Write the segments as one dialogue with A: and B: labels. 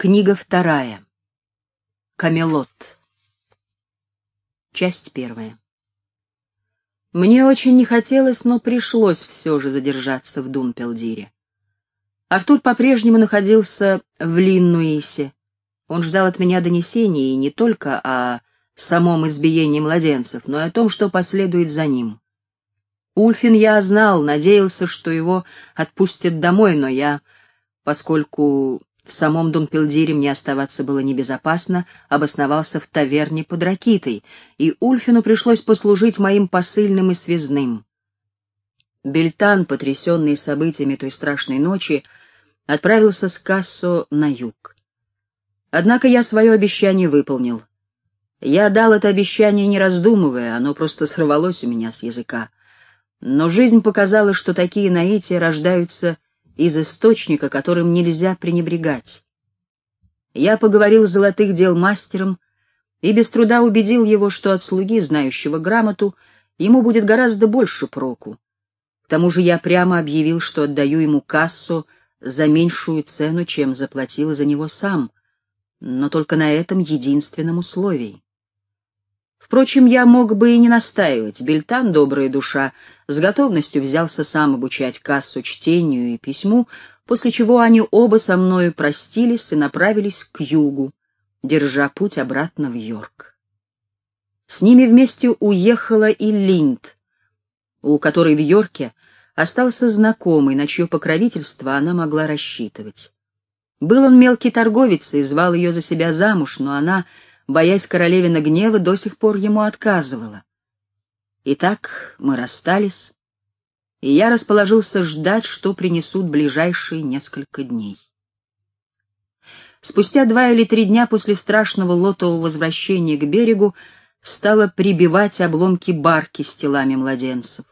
A: Книга вторая. Камелот. Часть первая. Мне очень не хотелось, но пришлось все же задержаться в Дунпелдире. Артур по-прежнему находился в Линнуисе. Он ждал от меня донесений не только о самом избиении младенцев, но и о том, что последует за ним. Ульфин я знал, надеялся, что его отпустят домой, но я, поскольку в самом Дунпелдире мне оставаться было небезопасно, обосновался в таверне под Ракитой, и Ульфину пришлось послужить моим посыльным и связным. Бельтан, потрясенный событиями той страшной ночи, отправился с Кассо на юг. Однако я свое обещание выполнил. Я дал это обещание не раздумывая, оно просто сорвалось у меня с языка. Но жизнь показала, что такие наития рождаются из источника, которым нельзя пренебрегать. Я поговорил с золотых дел мастером и без труда убедил его, что от слуги, знающего грамоту, ему будет гораздо больше проку. К тому же я прямо объявил, что отдаю ему кассу за меньшую цену, чем заплатил за него сам, но только на этом единственном условии. Впрочем, я мог бы и не настаивать. Бельтан, добрая душа, с готовностью взялся сам обучать кассу чтению и письму, после чего они оба со мною простились и направились к югу, держа путь обратно в Йорк. С ними вместе уехала и Линд, у которой в Йорке остался знакомый, на чье покровительство она могла рассчитывать. Был он мелкий торговец и звал ее за себя замуж, но она боясь королевина гнева, до сих пор ему отказывала. Итак, мы расстались, и я расположился ждать, что принесут ближайшие несколько дней. Спустя два или три дня после страшного лотового возвращения к берегу стала прибивать обломки барки с телами младенцев.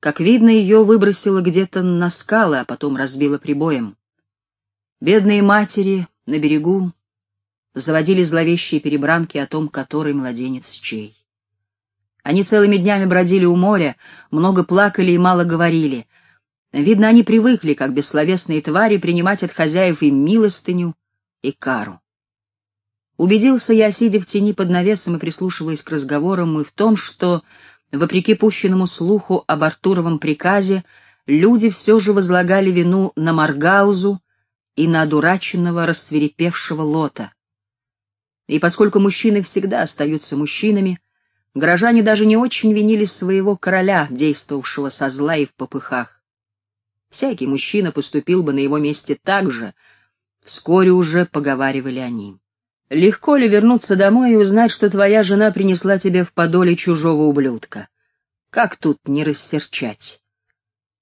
A: Как видно, ее выбросило где-то на скалы, а потом разбило прибоем. Бедные матери на берегу заводили зловещие перебранки о том, который младенец чей. Они целыми днями бродили у моря, много плакали и мало говорили. Видно, они привыкли, как бессловесные твари, принимать от хозяев и милостыню, и кару. Убедился я, сидя в тени под навесом и прислушиваясь к разговорам, и в том, что, вопреки пущенному слуху об Артуровом приказе, люди все же возлагали вину на Маргаузу и на одураченного, рассверепевшего Лота. И поскольку мужчины всегда остаются мужчинами, горожане даже не очень винили своего короля, действовавшего со зла и в попыхах. Всякий мужчина поступил бы на его месте так же, вскоре уже поговаривали они. Легко ли вернуться домой и узнать, что твоя жена принесла тебе в подоле чужого ублюдка? Как тут не рассерчать?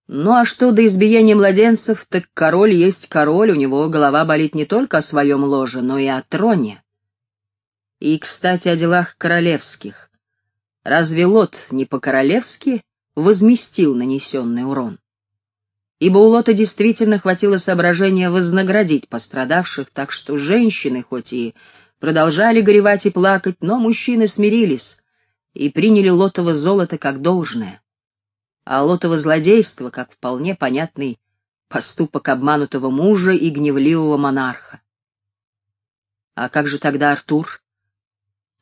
A: Ну а что до избиения младенцев, так король есть король, у него голова болит не только о своем ложе, но и о троне. И, кстати, о делах королевских. Разве Лот не по-королевски возместил нанесенный урон? Ибо у Лота действительно хватило соображения вознаградить пострадавших, так что женщины, хоть и продолжали горевать и плакать, но мужчины смирились и приняли Лотово золото как должное. А Лотово злодейство как вполне понятный поступок обманутого мужа и гневливого монарха. А как же тогда Артур?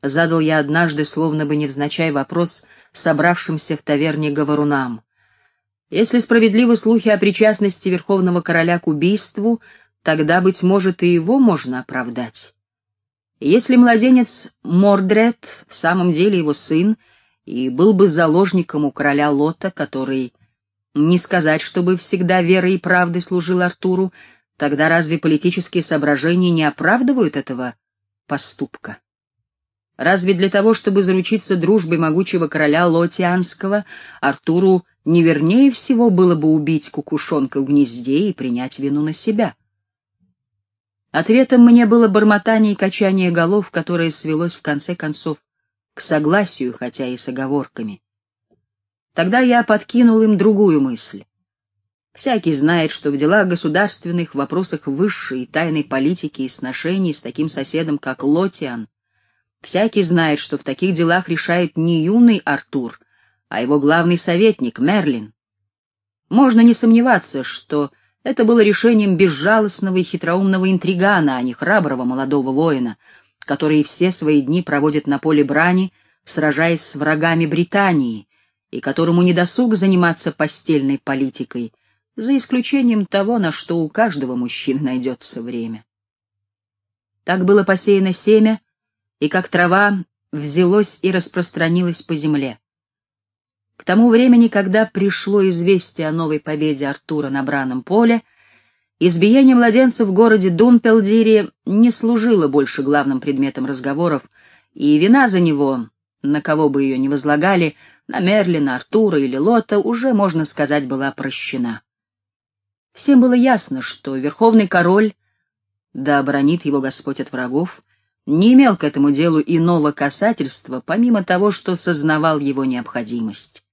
A: Задал я однажды, словно бы невзначай, вопрос собравшимся в таверне говорунам. Если справедливы слухи о причастности Верховного Короля к убийству, тогда, быть может, и его можно оправдать. Если младенец Мордред в самом деле его сын и был бы заложником у короля Лота, который, не сказать, чтобы всегда верой и правдой служил Артуру, тогда разве политические соображения не оправдывают этого поступка? Разве для того, чтобы заручиться дружбой могучего короля Лотианского, Артуру не вернее всего было бы убить кукушонка в гнезде и принять вину на себя? Ответом мне было бормотание и качание голов, которое свелось в конце концов к согласию, хотя и с оговорками. Тогда я подкинул им другую мысль. Всякий знает, что в делах государственных, в вопросах высшей и тайной политики и сношений с таким соседом, как Лотиан, Всякий знает, что в таких делах решает не юный Артур, а его главный советник Мерлин. Можно не сомневаться, что Это было решением безжалостного и хитроумного интригана, а не храброго молодого воина, который все свои дни проводит на поле брани, сражаясь с врагами Британии, и которому не досуг заниматься постельной политикой, за исключением того, на что у каждого мужчины найдется время. Так было посеяно семя, и как трава взялось и распространилось по земле. К тому времени, когда пришло известие о новой победе Артура на браном поле, избиение младенцев в городе Дунпелдире не служило больше главным предметом разговоров, и вина за него, на кого бы ее ни возлагали, на Мерлина, Артура или Лота, уже, можно сказать, была прощена. Всем было ясно, что верховный король, да оборонит его Господь от врагов, не имел к этому делу иного касательства, помимо того, что сознавал его необходимость.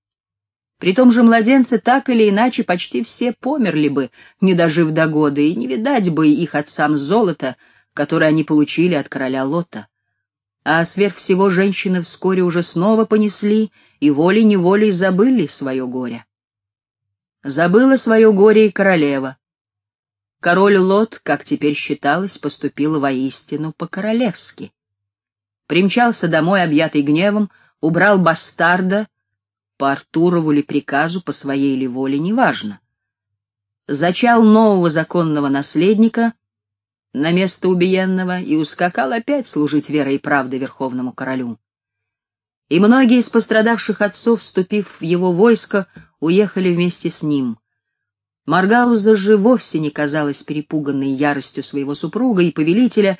A: При том же младенцы так или иначе почти все померли бы, не дожив до года, и не видать бы их отцам золота, которое они получили от короля Лота. А сверх всего женщины вскоре уже снова понесли и волей-неволей забыли свое горе. Забыла свое горе и королева. Король Лот, как теперь считалось, поступил воистину по-королевски. Примчался домой, объятый гневом, убрал бастарда, по Артурову ли приказу, по своей ли воле, неважно. Зачал нового законного наследника на место убиенного и ускакал опять служить верой и правдой верховному королю. И многие из пострадавших отцов, вступив в его войско, уехали вместе с ним. Маргауза же вовсе не казалась перепуганной яростью своего супруга и повелителя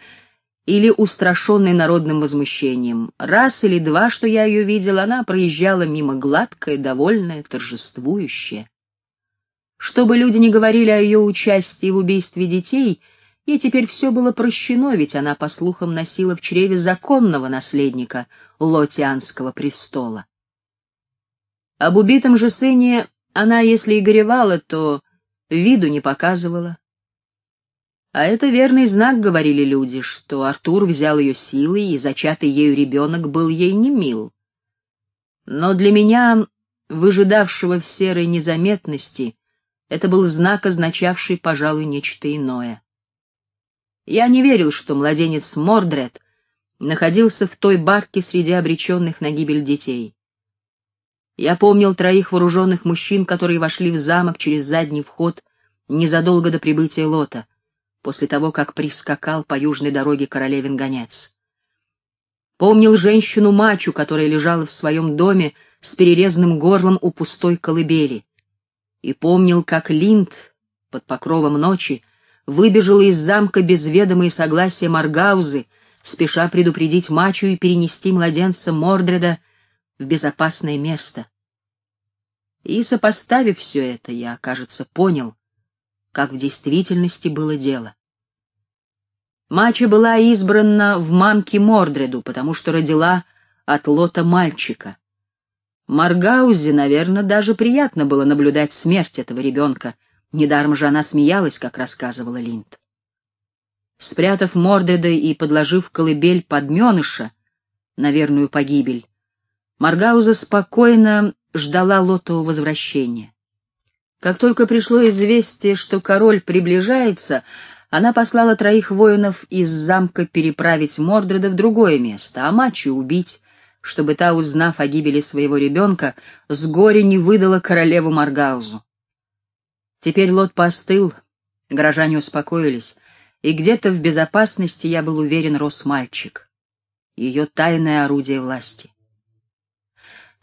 A: или устрашенной народным возмущением. Раз или два, что я ее видел, она проезжала мимо гладкая, довольная, торжествующая. Чтобы люди не говорили о ее участии в убийстве детей, ей теперь все было прощено, ведь она, по слухам, носила в чреве законного наследника Лотианского престола. Об убитом же сыне она, если и горевала, то виду не показывала. А это верный знак, говорили люди, что Артур взял ее силой, и зачатый ею ребенок был ей не мил. Но для меня, выжидавшего в серой незаметности, это был знак, означавший, пожалуй, нечто иное. Я не верил, что младенец Мордред находился в той барке среди обреченных на гибель детей. Я помнил троих вооруженных мужчин, которые вошли в замок через задний вход незадолго до прибытия Лота, после того, как прискакал по южной дороге королевин гонец. Помнил женщину-мачу, которая лежала в своем доме с перерезанным горлом у пустой колыбели. И помнил, как Линд под покровом ночи выбежала из замка без ведома и согласия Маргаузы, спеша предупредить мачу и перенести младенца Мордреда в безопасное место. И, сопоставив все это, я, кажется, понял, как в действительности было дело. Мача была избрана в мамке Мордреду, потому что родила от лота мальчика. Маргаузе, наверное, даже приятно было наблюдать смерть этого ребенка, недаром же она смеялась, как рассказывала Линд. Спрятав Мордреда и подложив колыбель подменыша на верную погибель, Маргауза спокойно ждала Лотова возвращения. Как только пришло известие, что король приближается, она послала троих воинов из замка переправить Мордреда в другое место, а Мачу убить, чтобы та, узнав о гибели своего ребенка, с горя не выдала королеву Маргаузу. Теперь Лот постыл, горожане успокоились, и где-то в безопасности, я был уверен, рос мальчик. Ее тайное орудие власти.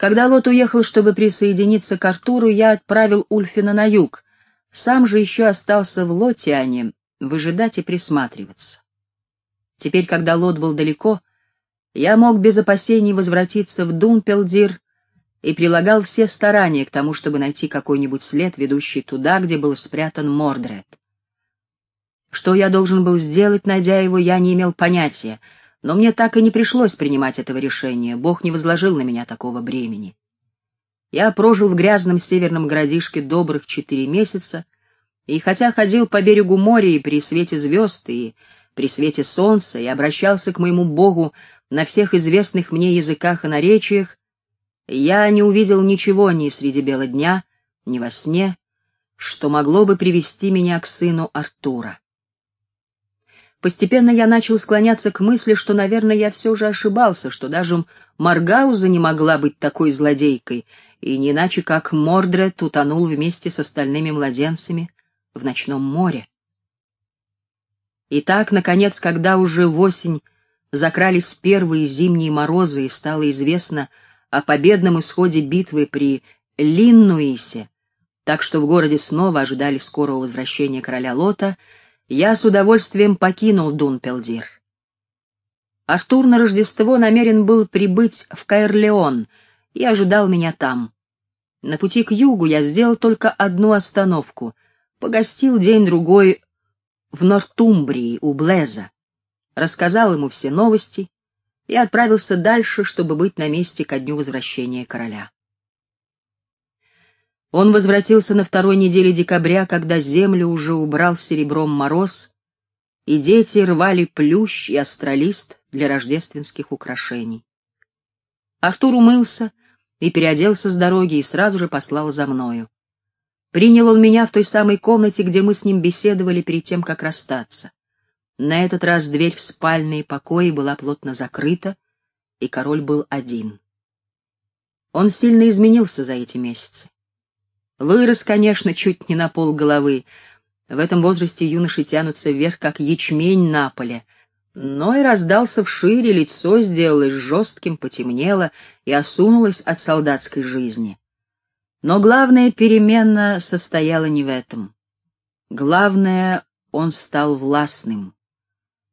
A: Когда Лот уехал, чтобы присоединиться к Артуру, я отправил Ульфина на юг. Сам же еще остался в Лотиане, выжидать и присматриваться. Теперь, когда Лот был далеко, я мог без опасений возвратиться в Дунпелдир и прилагал все старания к тому, чтобы найти какой-нибудь след, ведущий туда, где был спрятан Мордред. Что я должен был сделать, найдя его, я не имел понятия — но мне так и не пришлось принимать этого решения, Бог не возложил на меня такого бремени. Я прожил в грязном северном городишке добрых четыре месяца, и хотя ходил по берегу моря и при свете звезд, и при свете солнца, и обращался к моему Богу на всех известных мне языках и наречиях, я не увидел ничего ни среди бела дня, ни во сне, что могло бы привести меня к сыну Артура. Постепенно я начал склоняться к мысли, что, наверное, я все же ошибался, что даже Маргауза не могла быть такой злодейкой, и не иначе как Мордред утонул вместе с остальными младенцами в ночном море. И так, наконец, когда уже в осень закрались первые зимние морозы и стало известно о победном исходе битвы при Линнуисе, так что в городе снова ожидали скорого возвращения короля Лота, я с удовольствием покинул Дунпелдир. Артур на Рождество намерен был прибыть в Каэрлеон и ожидал меня там. На пути к югу я сделал только одну остановку, погостил день-другой в Нортумбрии у Блеза, рассказал ему все новости и отправился дальше, чтобы быть на месте ко дню возвращения короля. Он возвратился на второй неделе декабря, когда землю уже убрал серебром мороз, и дети рвали плющ и астролист для рождественских украшений. Артур умылся и переоделся с дороги и сразу же послал за мною. Принял он меня в той самой комнате, где мы с ним беседовали перед тем, как расстаться. На этот раз дверь в спальные покои была плотно закрыта, и король был один. Он сильно изменился за эти месяцы. Вырос, конечно, чуть не на пол головы. В этом возрасте юноши тянутся вверх, как ячмень на поле. Но и раздался вшире, лицо сделалось жестким, потемнело и осунулось от солдатской жизни. Но главная перемена состояла не в этом. Главное, он стал властным.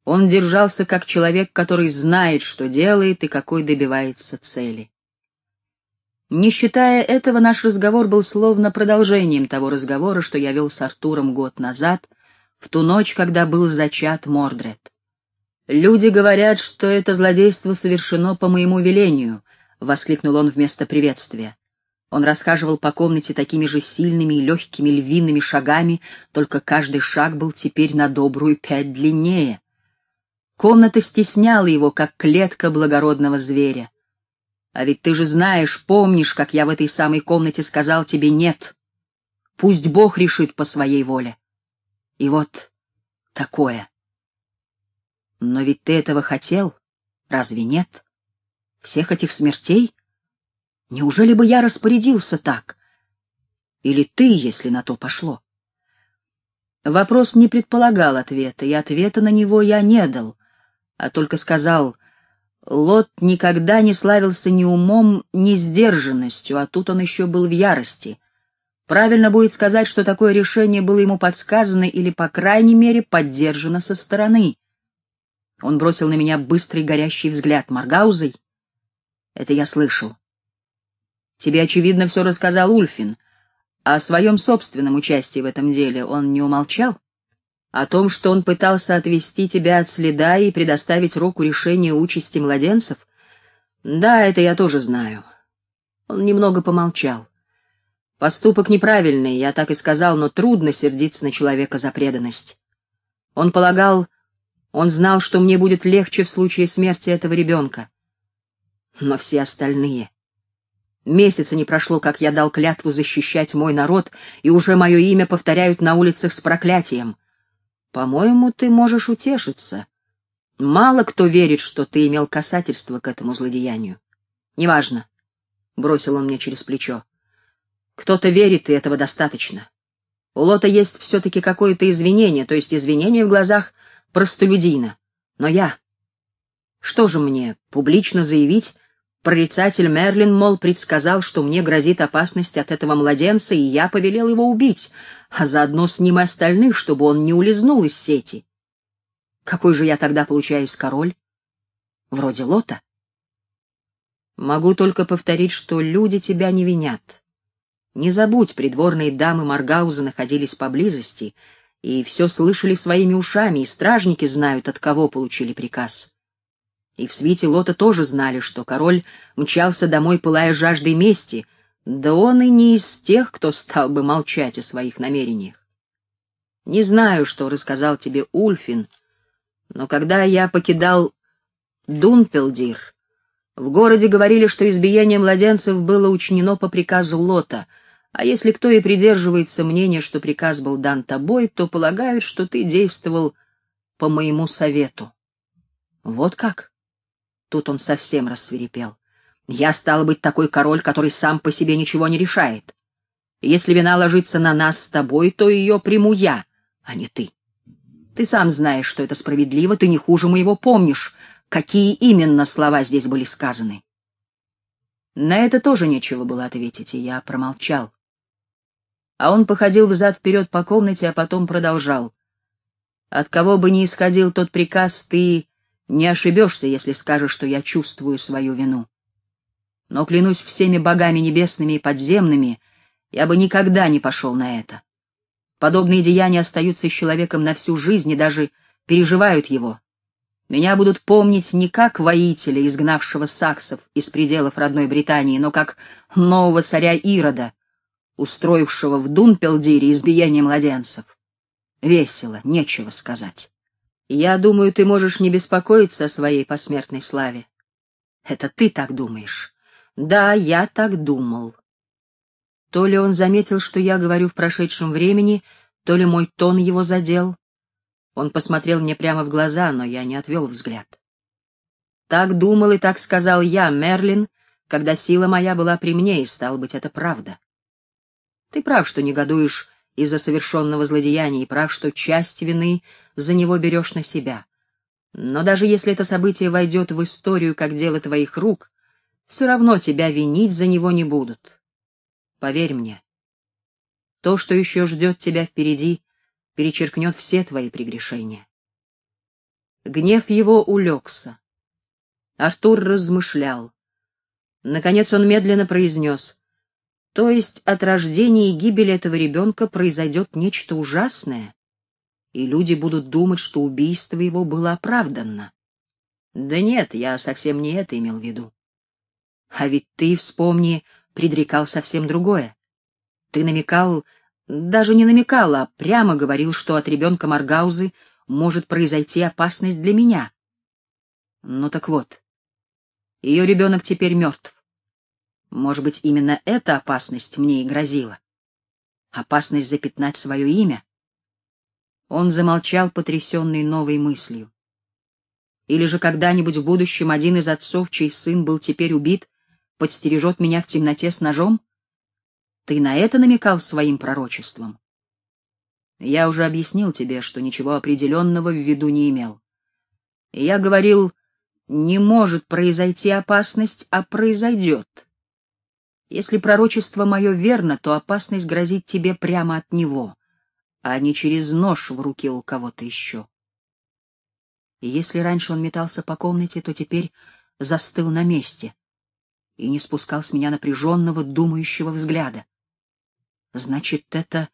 A: Он держался как человек, который знает, что делает и какой добивается цели. Не считая этого, наш разговор был словно продолжением того разговора, что я вел с Артуром год назад, в ту ночь, когда был зачат Мордред. «Люди говорят, что это злодейство совершено по моему велению», — воскликнул он вместо приветствия. Он расхаживал по комнате такими же сильными и легкими львиными шагами, только каждый шаг был теперь на добрую пять длиннее. Комната стесняла его, как клетка благородного зверя. А ведь ты же знаешь, помнишь, как я в этой самой комнате сказал тебе «нет». Пусть Бог решит по своей воле. И вот такое. Но ведь ты этого хотел, разве нет? Всех этих смертей? Неужели бы я распорядился так? Или ты, если на то пошло? Вопрос не предполагал ответа, и ответа на него я не дал, а только сказал — Лот никогда не славился ни умом, ни сдержанностью, а тут он еще был в ярости. Правильно будет сказать, что такое решение было ему подсказано или, по крайней мере, поддержано со стороны. Он бросил на меня быстрый горящий взгляд. Маргаузой? Это я слышал. Тебе, очевидно, все рассказал Ульфин. О своем собственном участии в этом деле он не умолчал? О том, что он пытался отвести тебя от следа и предоставить руку решения участи младенцев? Да, это я тоже знаю. Он немного помолчал. Поступок неправильный, я так и сказал, но трудно сердиться на человека за преданность. Он полагал, он знал, что мне будет легче в случае смерти этого ребенка. Но все остальные... Месяца не прошло, как я дал клятву защищать мой народ, и уже мое имя повторяют на улицах с проклятием — по-моему, ты можешь утешиться. Мало кто верит, что ты имел касательство к этому злодеянию. Неважно, — бросил он мне через плечо. Кто-то верит, и этого достаточно. У Лота есть все-таки какое-то извинение, то есть извинение в глазах простолюдина. Но я... Что же мне, публично заявить, прорицатель Мерлин, мол, предсказал, что мне грозит опасность от этого младенца, и я повелел его убить, а заодно с ним и остальных, чтобы он не улизнул из сети. Какой же я тогда получаюсь король? Вроде лота. Могу только повторить, что люди тебя не винят. Не забудь, придворные дамы Маргауза находились поблизости и все слышали своими ушами, и стражники знают, от кого получили приказ. И в свите Лота тоже знали, что король мчался домой, пылая жаждой мести — да он и не из тех, кто стал бы молчать о своих намерениях. Не знаю, что рассказал тебе Ульфин, но когда я покидал Дунпелдир, в городе говорили, что избиение младенцев было учинено по приказу Лота, А если кто и придерживается мнения, что приказ был дан тобой, то полагают, что ты действовал по моему совету. Вот как? Тут он совсем рассверепел. Я стал быть такой король, который сам по себе ничего не решает. Если вина ложится на нас с тобой, то ее приму я, а не ты. Ты сам знаешь, что это справедливо, ты не хуже моего помнишь, какие именно слова здесь были сказаны. На это тоже нечего было ответить, и я промолчал. А он походил взад-вперед по комнате, а потом продолжал. От кого бы ни исходил тот приказ, ты не ошибешься, если скажешь, что я чувствую свою вину. Но клянусь всеми богами небесными и подземными, я бы никогда не пошел на это. Подобные деяния остаются с человеком на всю жизнь и даже переживают его. Меня будут помнить не как воителя, изгнавшего саксов из пределов родной Британии, но как нового царя Ирода, устроившего в Дунпелдире избиение младенцев. Весело, нечего сказать. Я думаю, ты можешь не беспокоиться о своей посмертной славе. Это ты так думаешь. Да, я так думал. То ли он заметил, что я говорю в прошедшем времени, то ли мой тон его задел. Он посмотрел мне прямо в глаза, но я не отвел взгляд. Так думал и так сказал я, Мерлин, когда сила моя была при мне, и, стал быть, это правда. Ты прав, что негодуешь из-за совершенного злодеяния, и прав, что часть вины за него берешь на себя. Но даже если это событие войдет в историю как дело твоих рук, все равно тебя винить за него не будут. Поверь мне, то, что еще ждет тебя впереди, перечеркнет все твои прегрешения. Гнев его улегся. Артур размышлял. Наконец он медленно произнес, «То есть от рождения и гибели этого ребенка произойдет нечто ужасное, и люди будут думать, что убийство его было оправданно?» «Да нет, я совсем не это имел в виду. А ведь ты, вспомни, предрекал совсем другое. Ты намекал даже не намекал, а прямо говорил, что от ребенка Маргаузы может произойти опасность для меня. Ну так вот, ее ребенок теперь мертв. Может быть, именно эта опасность мне и грозила. Опасность запятнать свое имя. Он замолчал, потрясенный новой мыслью. Или же когда-нибудь в будущем один из отцов, чей сын был теперь убит, подстережет меня в темноте с ножом? Ты на это намекал своим пророчеством? Я уже объяснил тебе, что ничего определенного в виду не имел. Я говорил, не может произойти опасность, а произойдет. Если пророчество мое верно, то опасность грозит тебе прямо от него, а не через нож в руке у кого-то еще. И если раньше он метался по комнате, то теперь застыл на месте и не спускал с меня напряженного, думающего взгляда. Значит, это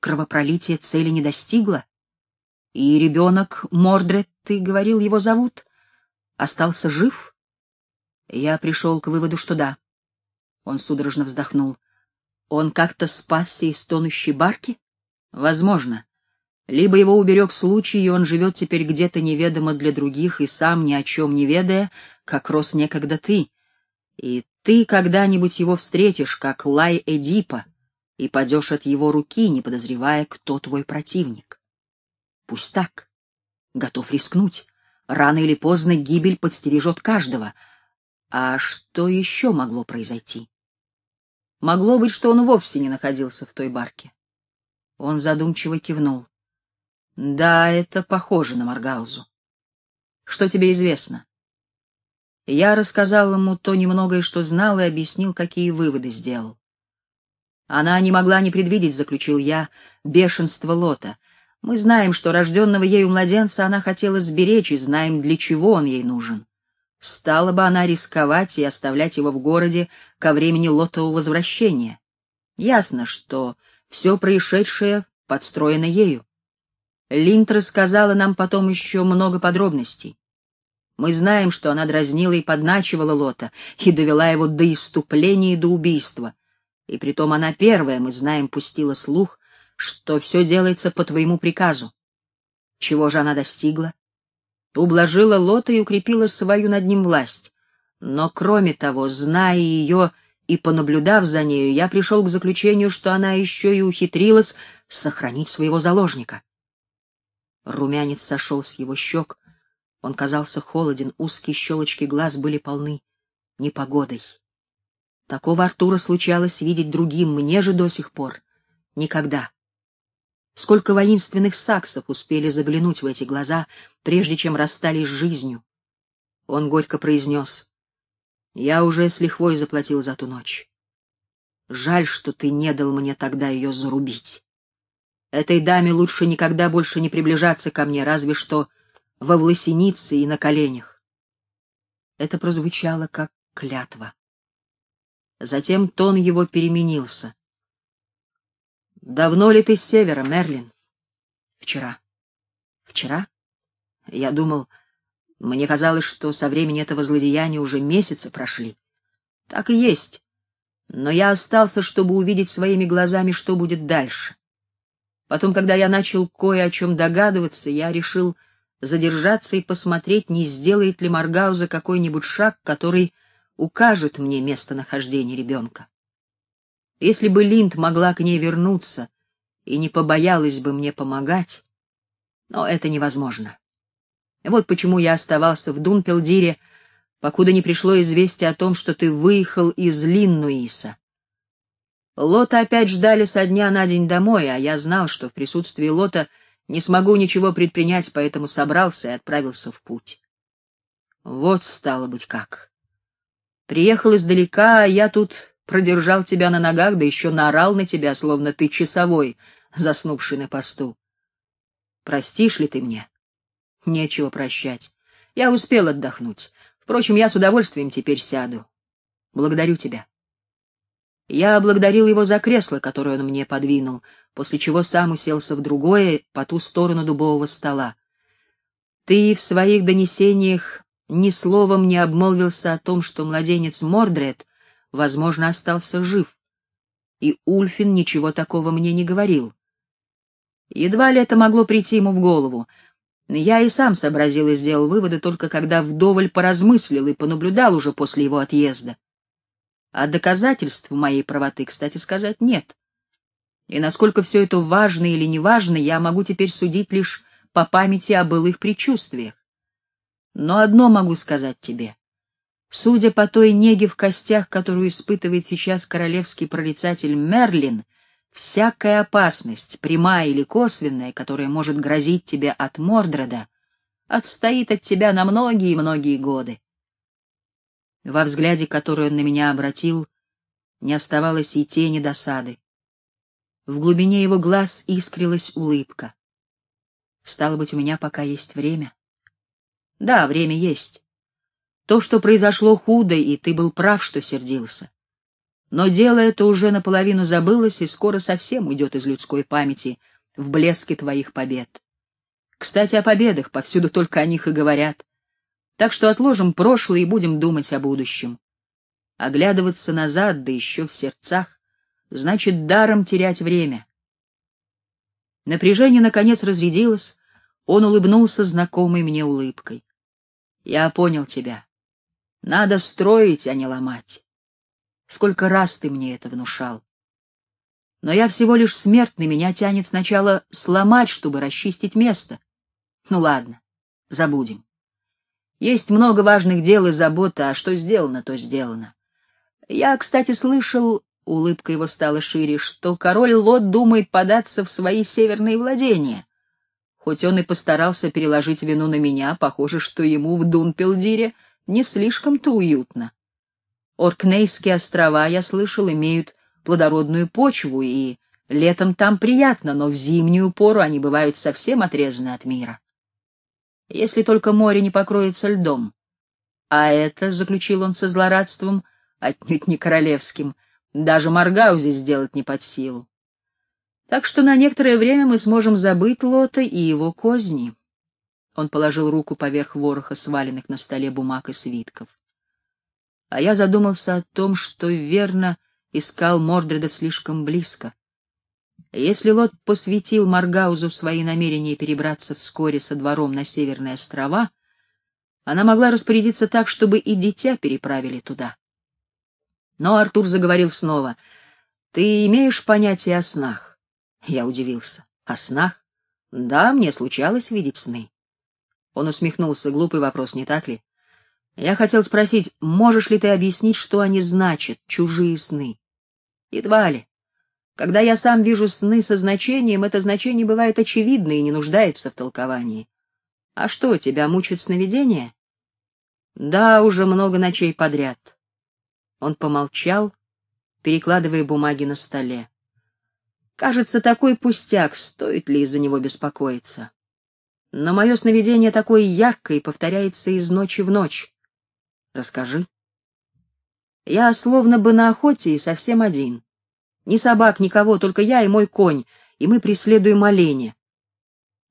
A: кровопролитие цели не достигло? И ребенок, Мордред, ты говорил, его зовут, остался жив? Я пришел к выводу, что да. Он судорожно вздохнул. Он как-то спасся из тонущей барки? Возможно. Либо его уберег случай, и он живет теперь где-то неведомо для других, и сам ни о чем не ведая, как рос некогда ты. И ты когда-нибудь его встретишь, как лай Эдипа, и падешь от его руки, не подозревая, кто твой противник. Пусть так. Готов рискнуть. Рано или поздно гибель подстережет каждого. А что еще могло произойти? Могло быть, что он вовсе не находился в той барке. Он задумчиво кивнул. Да, это похоже на Маргаузу. Что тебе известно? Я рассказал ему то немногое, что знал, и объяснил, какие выводы сделал. Она не могла не предвидеть, заключил я, бешенство Лота. Мы знаем, что рожденного ею младенца она хотела сберечь, и знаем, для чего он ей нужен. Стала бы она рисковать и оставлять его в городе ко времени Лотового возвращения. Ясно, что все происшедшее подстроено ею. Линд рассказала нам потом еще много подробностей. Мы знаем, что она дразнила и подначивала Лота и довела его до иступления и до убийства — и притом она первая, мы знаем, пустила слух, что все делается по твоему приказу. Чего же она достигла? Ублажила Лота и укрепила свою над ним власть. Но, кроме того, зная ее и, понаблюдав за нею, я пришел к заключению, что она еще и ухитрилась сохранить своего заложника. Румянец сошел с его щек, он казался холоден, узкие щелочки глаз были полны непогодой. Такого Артура случалось видеть другим, мне же до сих пор никогда. Сколько воинственных саксов успели заглянуть в эти глаза, прежде чем расстались с жизнью. Он горько произнес, «Я уже с лихвой заплатил за ту ночь. Жаль, что ты не дал мне тогда ее зарубить. Этой даме лучше никогда больше не приближаться ко мне, разве что во власенице и на коленях». Это прозвучало как клятва. Затем тон его переменился. Давно ли ты с севера, Мерлин? Вчера. Вчера? Я думал, мне казалось, что со времени этого злодеяния уже месяцы прошли. Так и есть. Но я остался, чтобы увидеть своими глазами, что будет дальше. Потом, когда я начал кое о чем догадываться, я решил задержаться и посмотреть, не сделает ли Маргауза какой-нибудь шаг, который укажет мне местонахождение ребенка. Если бы Линд могла к ней вернуться и не побоялась бы мне помогать, но это невозможно. Вот почему я оставался в Дунпелдире, покуда не пришло известие о том, что ты выехал из Линнуиса. Лота опять ждали со дня на день домой, а я знал, что в присутствии Лота не смогу ничего предпринять, поэтому собрался и отправился в путь. Вот стало быть как. Приехал издалека, а я тут продержал тебя на ногах, да еще наорал на тебя, словно ты часовой, заснувший на посту. Простишь ли ты мне? Нечего прощать. Я успел отдохнуть. Впрочем, я с удовольствием теперь сяду. Благодарю тебя. Я благодарил его за кресло, которое он мне подвинул, после чего сам уселся в другое, по ту сторону дубового стола. Ты в своих донесениях ни словом не обмолвился о том, что младенец Мордред — возможно, остался жив. И Ульфин ничего такого мне не говорил. Едва ли это могло прийти ему в голову. Я и сам сообразил и сделал выводы только когда вдоволь поразмыслил и понаблюдал уже после его отъезда. А доказательств моей правоты, кстати сказать, нет. И насколько все это важно или не важно, я могу теперь судить лишь по памяти о былых предчувствиях. Но одно могу сказать тебе. Судя по той неге в костях, которую испытывает сейчас королевский прорицатель Мерлин, всякая опасность, прямая или косвенная, которая может грозить тебе от Мордреда, отстоит от тебя на многие и многие годы. Во взгляде, который он на меня обратил, не оставалось и тени досады. В глубине его глаз искрилась улыбка. Стало быть, у меня пока есть время. Да, время есть. То, что произошло худо, и ты был прав, что сердился. Но дело это уже наполовину забылось и скоро совсем уйдет из людской памяти в блеске твоих побед. Кстати, о победах, повсюду только о них и говорят. Так что отложим прошлое и будем думать о будущем. Оглядываться назад, да еще в сердцах, значит даром терять время. Напряжение, наконец, разрядилось, он улыбнулся знакомой мне улыбкой. Я понял тебя. Надо строить, а не ломать. Сколько раз ты мне это внушал. Но я всего лишь смертный, меня тянет сначала сломать, чтобы расчистить место. Ну ладно, забудем. Есть много важных дел и забот, а что сделано, то сделано. Я, кстати, слышал, улыбка его стала шире, что король Лот думает податься в свои северные владения. Хоть он и постарался переложить вину на меня, похоже, что ему в Дунпелдире не слишком-то уютно. Оркнейские острова, я слышал, имеют плодородную почву, и летом там приятно, но в зимнюю пору они бывают совсем отрезаны от мира. Если только море не покроется льдом. А это, — заключил он со злорадством, отнюдь не королевским, даже Маргаузе сделать не под силу. Так что на некоторое время мы сможем забыть Лота и его козни. Он положил руку поверх вороха сваленных на столе бумаг и свитков. А я задумался о том, что верно искал Мордреда слишком близко. Если Лот посвятил Маргаузу свои намерения перебраться вскоре со двором на Северные острова, она могла распорядиться так, чтобы и дитя переправили туда. Но Артур заговорил снова. «Ты имеешь понятие о снах?» Я удивился. «О снах?» «Да, мне случалось видеть сны». Он усмехнулся. Глупый вопрос, не так ли? Я хотел спросить, можешь ли ты объяснить, что они значат, чужие сны? Едва ли. Когда я сам вижу сны со значением, это значение бывает очевидно и не нуждается в толковании. А что, тебя мучают сновидения? Да, уже много ночей подряд. Он помолчал, перекладывая бумаги на столе. Кажется, такой пустяк, стоит ли из-за него беспокоиться. Но мое сновидение такое яркое повторяется из ночи в ночь. Расскажи. Я словно бы на охоте и совсем один. Ни собак, никого, только я и мой конь, и мы преследуем оленя.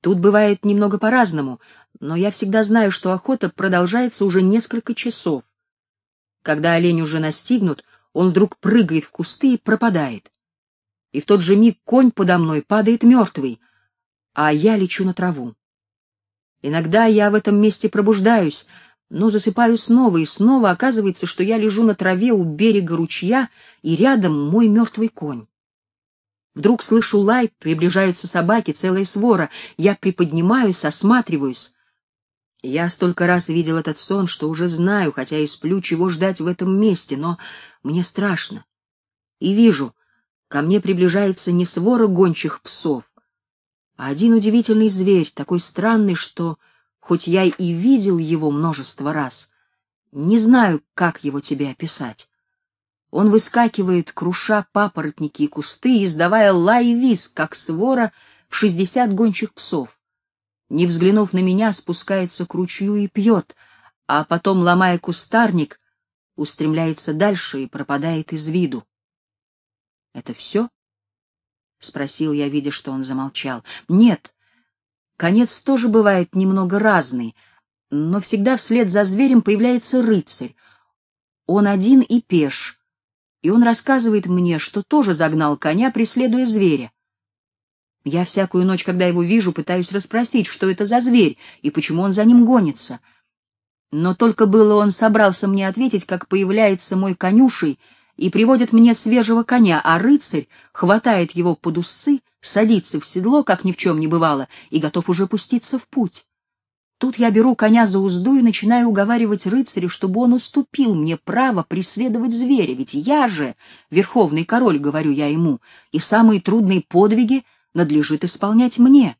A: Тут бывает немного по-разному, но я всегда знаю, что охота продолжается уже несколько часов. Когда олень уже настигнут, он вдруг прыгает в кусты и пропадает. И в тот же миг конь подо мной падает мертвый, а я лечу на траву. Иногда я в этом месте пробуждаюсь, но засыпаю снова, и снова оказывается, что я лежу на траве у берега ручья, и рядом мой мертвый конь. Вдруг слышу лай, приближаются собаки, целая свора. Я приподнимаюсь, осматриваюсь. Я столько раз видел этот сон, что уже знаю, хотя и сплю, чего ждать в этом месте, но мне страшно. И вижу, ко мне приближается не свора гончих псов, а один удивительный зверь, такой странный, что хоть я и видел его множество раз, не знаю, как его тебе описать. Он выскакивает, круша папоротники и кусты, издавая лай и визг, как свора в шестьдесят гончих псов. Не взглянув на меня, спускается к ручью и пьет, а потом, ломая кустарник, устремляется дальше и пропадает из виду. — Это все? — спросил я, видя, что он замолчал. — Нет, Конец тоже бывает немного разный, но всегда вслед за зверем появляется рыцарь. Он один и пеш, и он рассказывает мне, что тоже загнал коня, преследуя зверя. Я всякую ночь, когда его вижу, пытаюсь расспросить, что это за зверь и почему он за ним гонится. Но только было он собрался мне ответить, как появляется мой конюшей и приводит мне свежего коня, а рыцарь хватает его под усы, садится в седло, как ни в чем не бывало, и готов уже пуститься в путь. Тут я беру коня за узду и начинаю уговаривать рыцаря, чтобы он уступил мне право преследовать зверя, ведь я же, верховный король, говорю я ему, и самые трудные подвиги надлежит исполнять мне.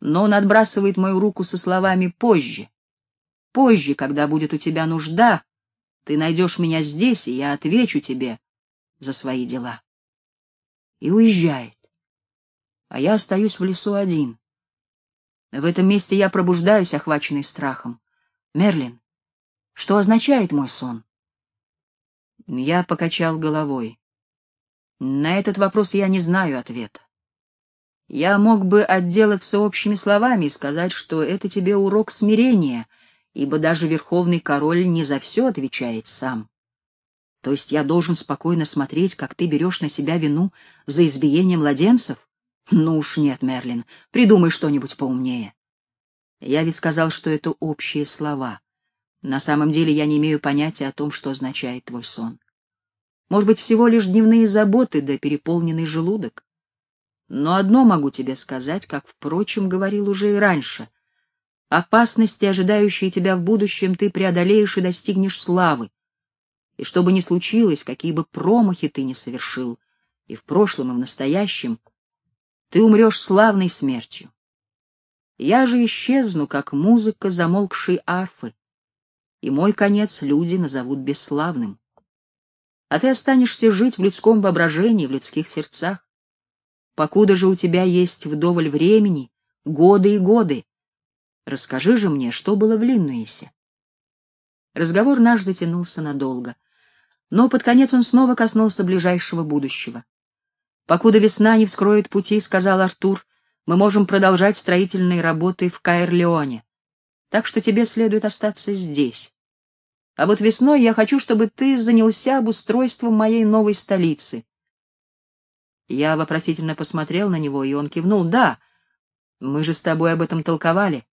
A: Но он отбрасывает мою руку со словами «позже». «Позже, когда будет у тебя нужда, ты найдешь меня здесь, и я отвечу тебе за свои дела». И уезжает а я остаюсь в лесу один. В этом месте я пробуждаюсь, охваченный страхом. Мерлин, что означает мой сон? Я покачал головой. На этот вопрос я не знаю ответа. Я мог бы отделаться общими словами и сказать, что это тебе урок смирения, ибо даже верховный король не за все отвечает сам. То есть я должен спокойно смотреть, как ты берешь на себя вину за избиение младенцев? Ну уж нет, Мерлин, придумай что-нибудь поумнее. Я ведь сказал, что это общие слова. На самом деле я не имею понятия о том, что означает твой сон. Может быть, всего лишь дневные заботы да переполненный желудок. Но одно могу тебе сказать, как, впрочем, говорил уже и раньше. Опасности, ожидающие тебя в будущем, ты преодолеешь и достигнешь славы. И что бы ни случилось, какие бы промахи ты ни совершил, и в прошлом, и в настоящем — ты умрешь славной смертью. Я же исчезну, как музыка замолкшей арфы, и мой конец люди назовут бесславным. А ты останешься жить в людском воображении, в людских сердцах. Покуда же у тебя есть вдоволь времени, годы и годы, расскажи же мне, что было в Линнуисе. Разговор наш затянулся надолго, но под конец он снова коснулся ближайшего будущего. Покуда весна не вскроет пути, — сказал Артур, — мы можем продолжать строительные работы в Каэрлеоне. Так что тебе следует остаться здесь. А вот весной я хочу, чтобы ты занялся обустройством моей новой столицы. Я вопросительно посмотрел на него, и он кивнул. Да, мы же с тобой об этом толковали.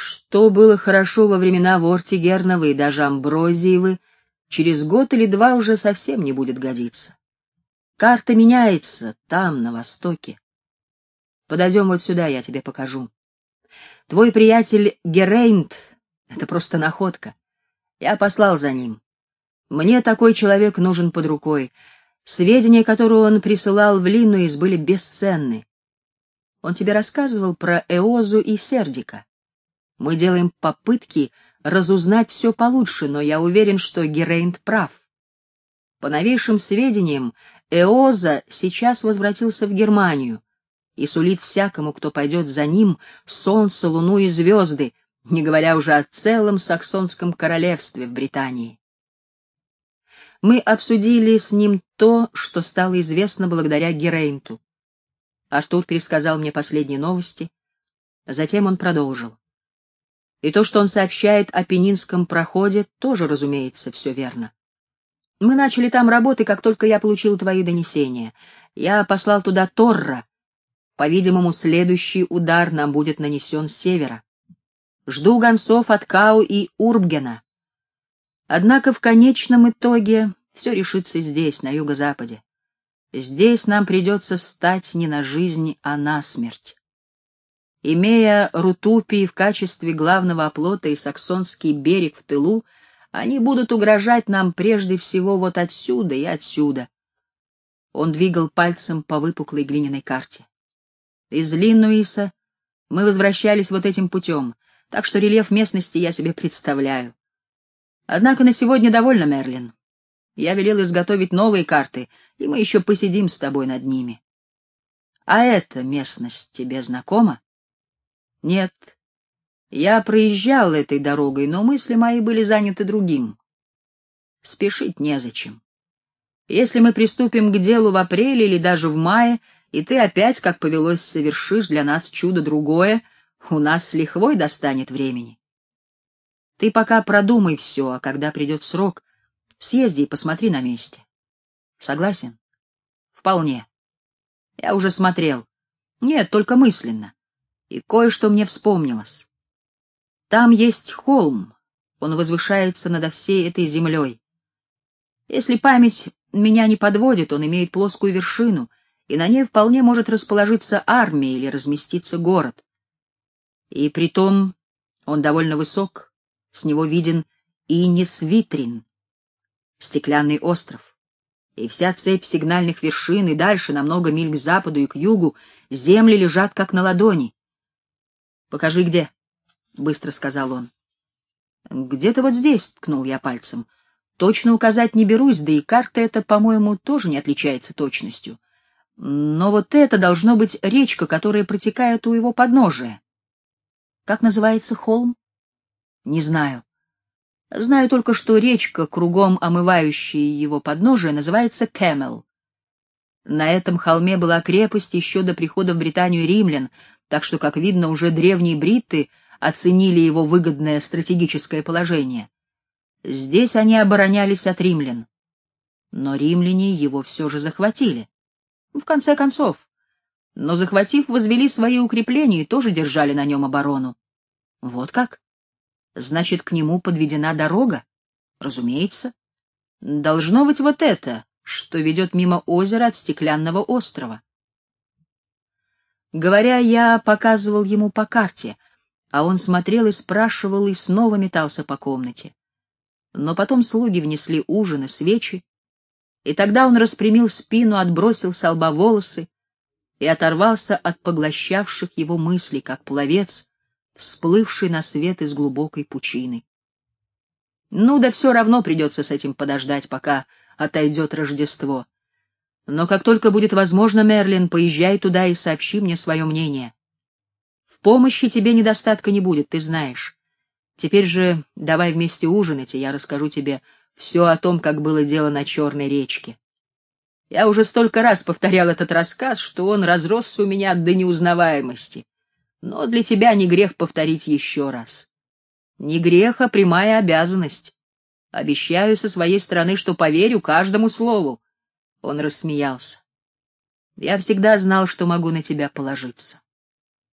A: Что было хорошо во времена Вортигерновы и даже Амброзиевы, через год или два уже совсем не будет годиться. Карта меняется там, на востоке. Подойдем вот сюда, я тебе покажу. Твой приятель Герейнт — это просто находка. Я послал за ним. Мне такой человек нужен под рукой. Сведения, которые он присылал в Линнуис, были бесценны. Он тебе рассказывал про Эозу и Сердика. Мы делаем попытки разузнать все получше, но я уверен, что Герейнт прав. По новейшим сведениям, Эоза сейчас возвратился в Германию и сулит всякому, кто пойдет за ним, солнце, луну и звезды, не говоря уже о целом саксонском королевстве в Британии. Мы обсудили с ним то, что стало известно благодаря Герейнту. Артур пересказал мне последние новости, затем он продолжил. И то, что он сообщает о Пенинском проходе, тоже, разумеется, все верно. Мы начали там работы, как только я получил твои донесения. Я послал туда Торра. По-видимому, следующий удар нам будет нанесен с севера. Жду гонцов от Кау и Урбгена. Однако в конечном итоге все решится здесь, на юго-западе. Здесь нам придется стать не на жизнь, а на смерть. Имея Рутупии в качестве главного оплота и саксонский берег в тылу, они будут угрожать нам прежде всего вот отсюда и отсюда. Он двигал пальцем по выпуклой глиняной карте. Из Линнуиса мы возвращались вот этим путем — так что рельеф местности я себе представляю. Однако на сегодня довольно, Мерлин. Я велел изготовить новые карты, и мы еще посидим с тобой над ними. А эта местность тебе знакома? Нет. Я проезжал этой дорогой, но мысли мои были заняты другим. Спешить незачем. Если мы приступим к делу в апреле или даже в мае, и ты опять, как повелось, совершишь для нас чудо другое — у нас с лихвой достанет времени. Ты пока продумай все, а когда придет срок, съезди и посмотри на месте. Согласен? Вполне. Я уже смотрел. Нет, только мысленно. И кое-что мне вспомнилось. Там есть холм, он возвышается над всей этой землей. Если память меня не подводит, он имеет плоскую вершину, и на ней вполне может расположиться армия или разместиться город. И притом он довольно высок, с него виден Инис-Витрин, стеклянный остров. И вся цепь сигнальных вершин, и дальше, на много миль к западу и к югу, земли лежат как на ладони. — Покажи, где, — быстро сказал он. — Где-то вот здесь, — ткнул я пальцем. Точно указать не берусь, да и карта эта, по-моему, тоже не отличается точностью. Но вот это должно быть речка, которая протекает у его подножия. Как называется холм? Не знаю. Знаю только, что речка, кругом омывающая его подножие, называется Кэмел. На этом холме была крепость еще до прихода в Британию римлян, так что, как видно, уже древние бритты оценили его выгодное стратегическое положение. Здесь они оборонялись от римлян. Но римляне его все же захватили. В конце концов, но, захватив, возвели свои укрепления и тоже держали на нем оборону. Вот как? Значит, к нему подведена дорога? Разумеется. Должно быть вот это, что ведет мимо озера от стеклянного острова. Говоря, я показывал ему по карте, а он смотрел и спрашивал, и снова метался по комнате. Но потом слуги внесли ужин и свечи, и тогда он распрямил спину, отбросил с лба волосы, и оторвался от поглощавших его мыслей, как пловец, всплывший на свет из глубокой пучины. Ну да все равно придется с этим подождать, пока отойдет Рождество. Но как только будет возможно, Мерлин, поезжай туда и сообщи мне свое мнение. В помощи тебе недостатка не будет, ты знаешь. Теперь же давай вместе ужинать, и я расскажу тебе все о том, как было дело на Черной речке. Я уже столько раз повторял этот рассказ, что он разросся у меня до неузнаваемости. Но для тебя не грех повторить еще раз. Не грех, а прямая обязанность. Обещаю со своей стороны, что поверю каждому слову. Он рассмеялся. Я всегда знал, что могу на тебя положиться.